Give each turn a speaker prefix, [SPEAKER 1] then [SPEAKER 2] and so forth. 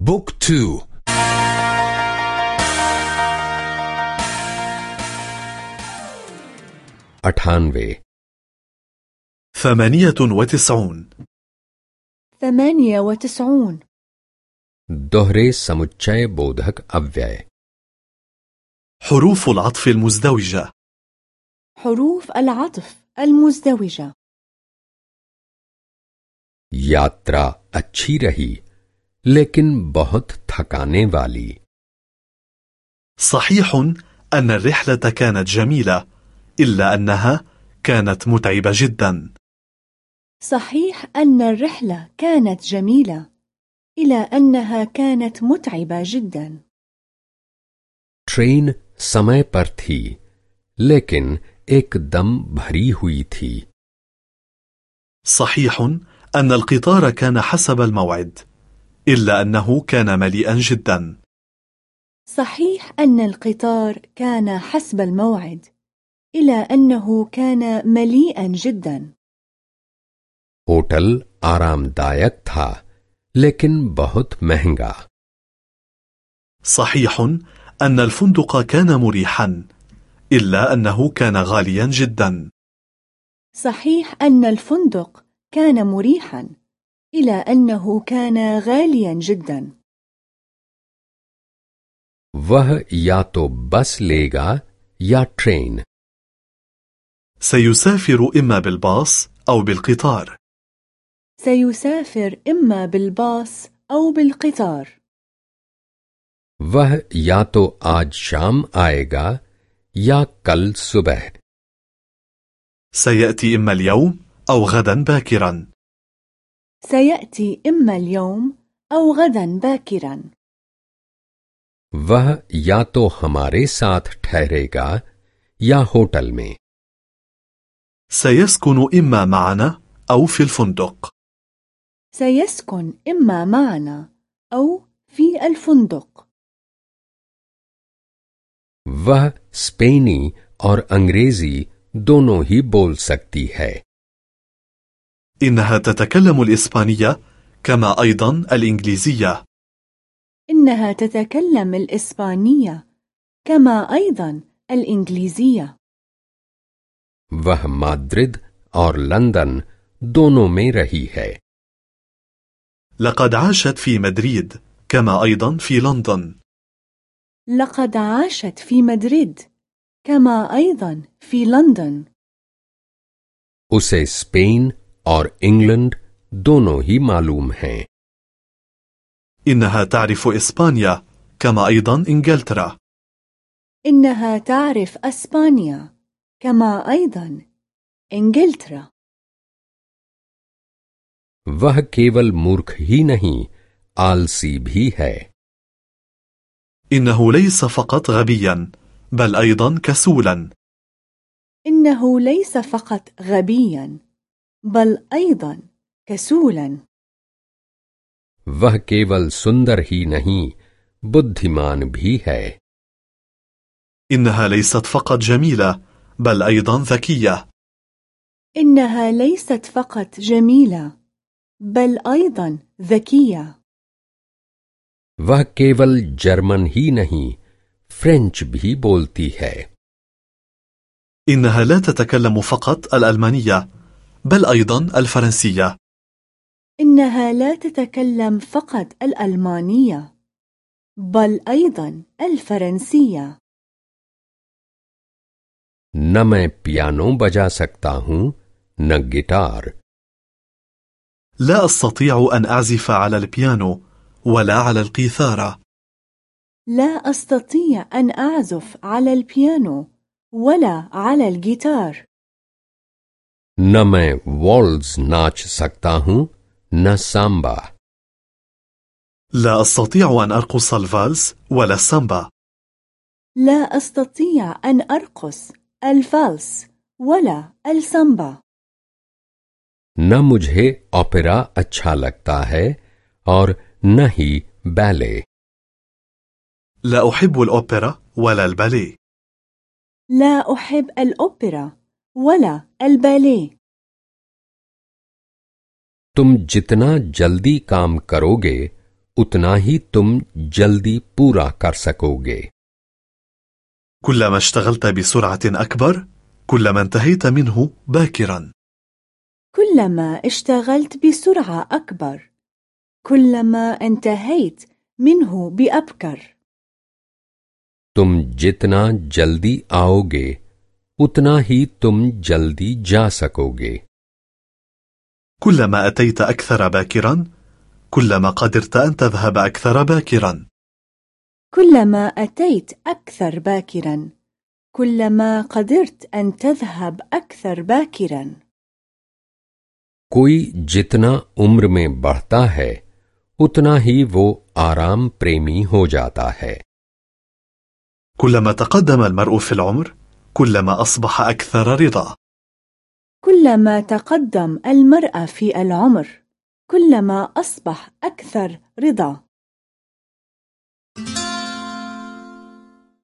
[SPEAKER 1] book two. अट्ठानवे
[SPEAKER 2] ثمانية وتسعون.
[SPEAKER 3] ثمانية وتسعون.
[SPEAKER 1] दोहरे समुच्चयबोधक अव्यय
[SPEAKER 2] حروف العطف المزدوجة.
[SPEAKER 3] حروف العطف المزدوجة.
[SPEAKER 1] ياترا اچھی رہی लेकिन बहुत थकाने वाली
[SPEAKER 2] صحيح أن الرحلة كانت جميلة إلا أنها كانت متعبة جدا
[SPEAKER 3] صحيح أن الرحلة كانت جميلة إلى أنها كانت متعبة جدا
[SPEAKER 1] ट्रेन समय पर थी लेकिन एकदम भरी हुई थी
[SPEAKER 2] صحيح أن القطار كان حسب الموعد إلا أنه كان مليئا جدا
[SPEAKER 3] صحيح أن القطار كان حسب الموعد إلى أنه كان مليئا جدا
[SPEAKER 1] होटल आरामदायक था लेकिन बहुत महंगा
[SPEAKER 2] صحيح أن الفندق كان مريحا إلا أنه كان غاليا جدا
[SPEAKER 3] صحيح أن الفندق كان مريحا إلى أنه كان غاليا جدا
[SPEAKER 1] वह या तो बस लेगा या ट्रेन
[SPEAKER 2] سيسافر إما بالباص أو بالقطار
[SPEAKER 3] سيسافر إما بالباص أو بالقطار
[SPEAKER 1] वह या तो आज शाम आएगा या कल सुबह
[SPEAKER 2] سيأتي إما اليوم أو غدا باكرا
[SPEAKER 3] سيأتي إما اليوم أو غدا باكرا
[SPEAKER 1] वह या तो हमारे साथ ठहरेगा या होटल में
[SPEAKER 2] سيسكن إما معنا أو في الفندق
[SPEAKER 3] سيسكن إما معنا أو في الفندق
[SPEAKER 1] वह स्पेनी और अंग्रेजी दोनों ही बोल सकती है
[SPEAKER 2] إنها تتكلم الإسبانية كما أيضا الإنجليزية
[SPEAKER 3] إنها تتكلم الإسبانية كما أيضا الإنجليزية
[SPEAKER 1] वह माद्रिद और लंदन दोनों में रही है
[SPEAKER 2] لقد عاشت في مدريد كما أيضا في لندن
[SPEAKER 3] لقد عاشت في مدريد كما أيضا في لندن
[SPEAKER 1] उसे स्पेन और इंग्लैंड दोनों ही मालूम हैं
[SPEAKER 2] إنها تعرف إسبانيا كما أيضا إنجلترا
[SPEAKER 3] إنها تعرف أسبانيا كما أيضا إنجلترا
[SPEAKER 1] वह केवल मूर्ख ही नहीं आलसी भी है
[SPEAKER 2] إنه ليس فقط غبيا بل أيضا كسولا
[SPEAKER 3] إنه ليس فقط غبيا بل أيضا كسولا
[SPEAKER 1] वह केवल सुंदर ही नहीं बुद्धिमान भी है
[SPEAKER 2] إنها ليست فقط جميلة بل أيضا ذكية
[SPEAKER 3] إنها ليست فقط جميلة بل أيضا ذكية
[SPEAKER 1] वह केवल जर्मन ही नहीं फ्रेंच भी बोलती है
[SPEAKER 2] إنها لا تتكلم فقط الألمانية بل أيضا الفرنسية
[SPEAKER 3] إنها لا تتكلم فقط الألمانية بل أيضا الفرنسية
[SPEAKER 1] न मैं पियानो बजा सकता हूं न गिटार
[SPEAKER 2] لا أستطيع أن أعزف على البيانو ولا على القيثارة
[SPEAKER 3] لا أستطيع أن أعزف على البيانو ولا على الجيتار
[SPEAKER 1] न मैं वॉल्स नाच सकता हूं न सांबा
[SPEAKER 2] لا أستطيع أن أرقص الفالس ولا السامبا
[SPEAKER 3] لا أستطيع أن أرقص الفالس ولا السامبا
[SPEAKER 1] न मुझे ओपेरा अच्छा लगता है और न ही बैले
[SPEAKER 2] لا أحب الأوبرا ولا الباليه
[SPEAKER 3] لا أحب الأوبرا ولا الباليه
[SPEAKER 1] तुम जितना जल्दी काम करोगे उतना ही तुम जल्दी पूरा कर सकोगे
[SPEAKER 2] كلما اشتغلت بسرعة أكبر كلما انتهيت منه باكرا
[SPEAKER 3] كلما اشتغلت بسرعة أكبر كلما انتهيت منه بأبكر
[SPEAKER 1] तुम जितना जल्दी आओगे उतना ही तुम जल्दी जा सकोगे
[SPEAKER 2] كلما أتيت أكثر باكرا كلما قدرت أن تذهب أكثر باكرا
[SPEAKER 3] كلما أتيت أكثر باكرا كلما قدرت أن تذهب أكثر باكرا
[SPEAKER 1] कोई जितना उम्र में बढ़ता है उतना ही वो आराम प्रेमी हो जाता है
[SPEAKER 2] كلما تقدم المرء في العمر كلما أصبح أكثر رضا.
[SPEAKER 3] كلما تقدم المرأة في العمر كلما أصبح أكثر رضا.